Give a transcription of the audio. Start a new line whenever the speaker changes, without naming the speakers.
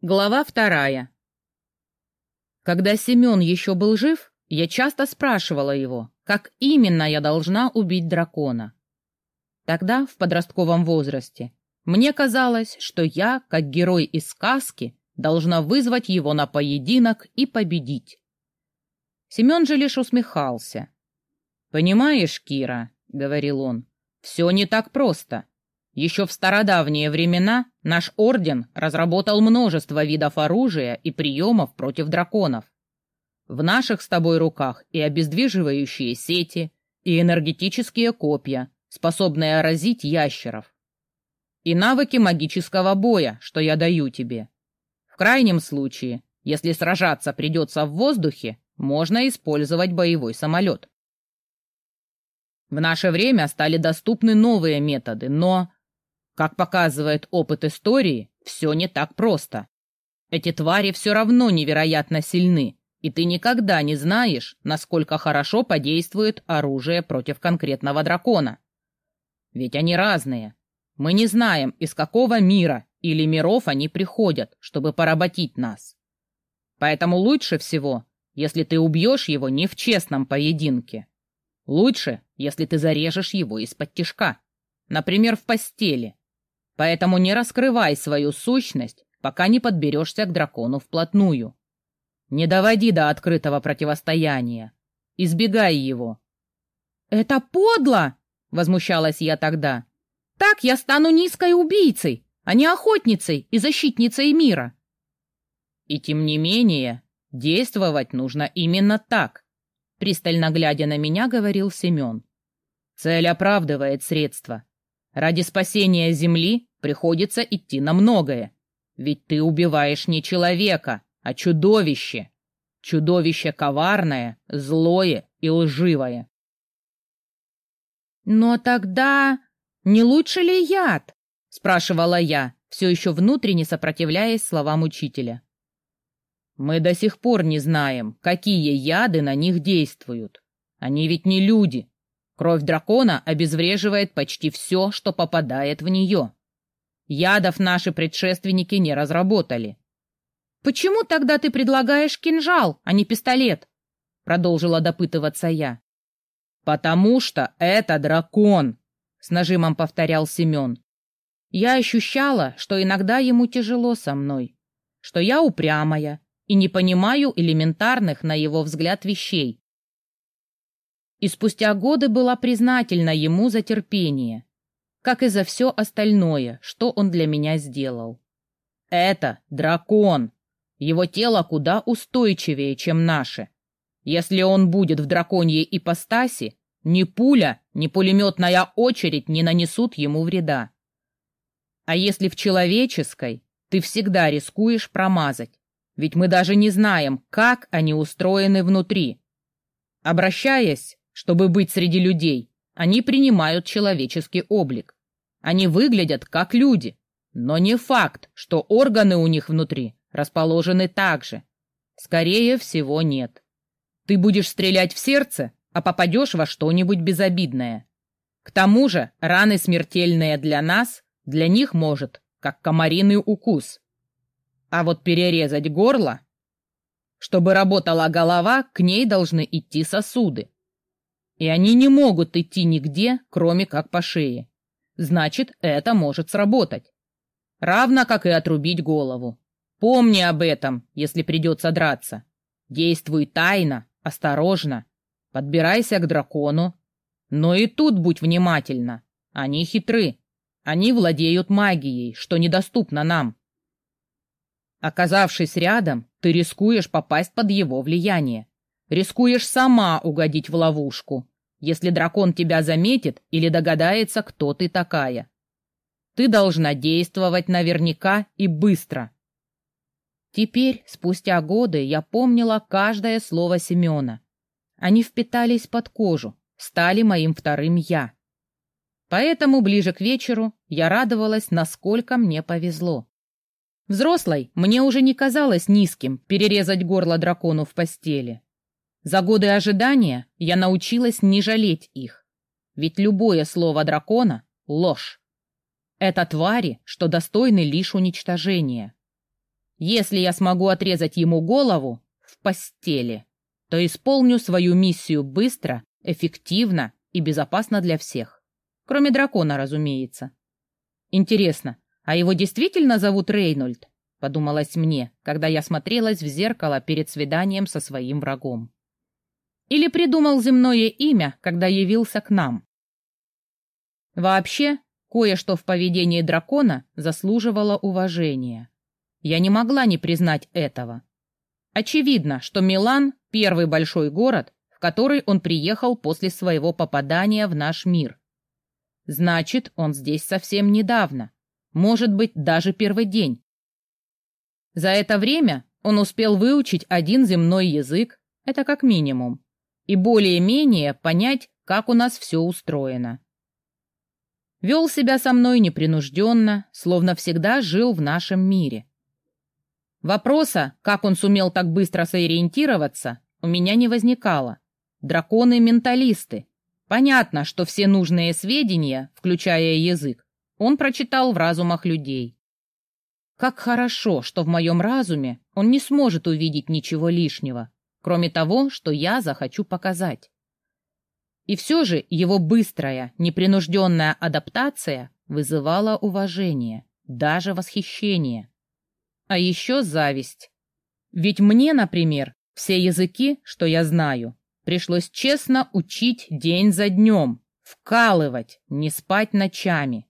Глава вторая. Когда Семен еще был жив, я часто спрашивала его, как именно я должна убить дракона. Тогда, в подростковом возрасте, мне казалось, что я, как герой из сказки, должна вызвать его на поединок и победить. Семен же лишь усмехался. «Понимаешь, Кира», — говорил он, — «все не так просто. Еще в стародавние времена наш орден разработал множество видов оружия и приемов против драконов. В наших с тобой руках и обездвиживающие сети, и энергетические копья, способные разить ящеров. И навыки магического боя, что я даю тебе. В крайнем случае, если сражаться придется в воздухе, можно использовать боевой самолет. В наше время стали доступны новые методы, но как показывает опыт истории, все не так просто. Эти твари все равно невероятно сильны, и ты никогда не знаешь, насколько хорошо подействует оружие против конкретного дракона. Ведь они разные. Мы не знаем, из какого мира или миров они приходят, чтобы поработить нас. Поэтому лучше всего, если ты убьешь его не в честном поединке. Лучше, если ты зарежешь его из-под тишка, например, в постели. Поэтому не раскрывай свою сущность, пока не подберешься к дракону вплотную. Не доводи до открытого противостояния. Избегай его. «Это подло!» — возмущалась я тогда. «Так я стану низкой убийцей, а не охотницей и защитницей мира». И тем не менее, действовать нужно именно так, пристально глядя на меня, говорил Семен. Цель оправдывает средства. Ради спасения Земли приходится идти на многое. Ведь ты убиваешь не человека, а чудовище. Чудовище коварное, злое и лживое. «Но тогда не лучше ли яд?» — спрашивала я, все еще внутренне сопротивляясь словам учителя. «Мы до сих пор не знаем, какие яды на них действуют. Они ведь не люди. Кровь дракона обезвреживает почти все, что попадает в нее. Ядов наши предшественники не разработали. «Почему тогда ты предлагаешь кинжал, а не пистолет?» Продолжила допытываться я. «Потому что это дракон!» С нажимом повторял Семен. Я ощущала, что иногда ему тяжело со мной, что я упрямая и не понимаю элементарных, на его взгляд, вещей. И спустя годы была признательна ему за терпение, как и за все остальное, что он для меня сделал. Это дракон. Его тело куда устойчивее, чем наше. Если он будет в драконьей ипостаси, ни пуля, ни пулеметная очередь не нанесут ему вреда. А если в человеческой, ты всегда рискуешь промазать, ведь мы даже не знаем, как они устроены внутри. Обращаясь, чтобы быть среди людей, они принимают человеческий облик. Они выглядят как люди, но не факт, что органы у них внутри расположены так же. Скорее всего, нет. Ты будешь стрелять в сердце, а попадешь во что-нибудь безобидное. К тому же раны смертельные для нас, для них может, как комариный укус. А вот перерезать горло... Чтобы работала голова, к ней должны идти сосуды. И они не могут идти нигде, кроме как по шее. Значит, это может сработать. Равно как и отрубить голову. Помни об этом, если придется драться. Действуй тайно, осторожно. Подбирайся к дракону. Но и тут будь внимательна. Они хитры. Они владеют магией, что недоступно нам. Оказавшись рядом, ты рискуешь попасть под его влияние. Рискуешь сама угодить в ловушку, если дракон тебя заметит или догадается, кто ты такая. Ты должна действовать наверняка и быстро. Теперь, спустя годы, я помнила каждое слово Семена. Они впитались под кожу, стали моим вторым «я». Поэтому ближе к вечеру я радовалась, насколько мне повезло. Взрослой мне уже не казалось низким перерезать горло дракону в постели. За годы ожидания я научилась не жалеть их. Ведь любое слово дракона — ложь. Это твари, что достойны лишь уничтожения. Если я смогу отрезать ему голову в постели, то исполню свою миссию быстро, эффективно и безопасно для всех. Кроме дракона, разумеется. Интересно, а его действительно зовут Рейнольд? Подумалось мне, когда я смотрелась в зеркало перед свиданием со своим врагом. Или придумал земное имя, когда явился к нам? Вообще, кое-что в поведении дракона заслуживало уважения. Я не могла не признать этого. Очевидно, что Милан — первый большой город, в который он приехал после своего попадания в наш мир. Значит, он здесь совсем недавно, может быть, даже первый день. За это время он успел выучить один земной язык, это как минимум, и более-менее понять, как у нас все устроено. Вел себя со мной непринужденно, словно всегда жил в нашем мире. Вопроса, как он сумел так быстро сориентироваться, у меня не возникало. Драконы-менталисты. Понятно, что все нужные сведения, включая язык, он прочитал в разумах людей. Как хорошо, что в моем разуме он не сможет увидеть ничего лишнего, кроме того, что я захочу показать. И все же его быстрая, непринужденная адаптация вызывала уважение, даже восхищение. А еще зависть. Ведь мне, например, все языки, что я знаю, пришлось честно учить день за днем, вкалывать, не спать ночами.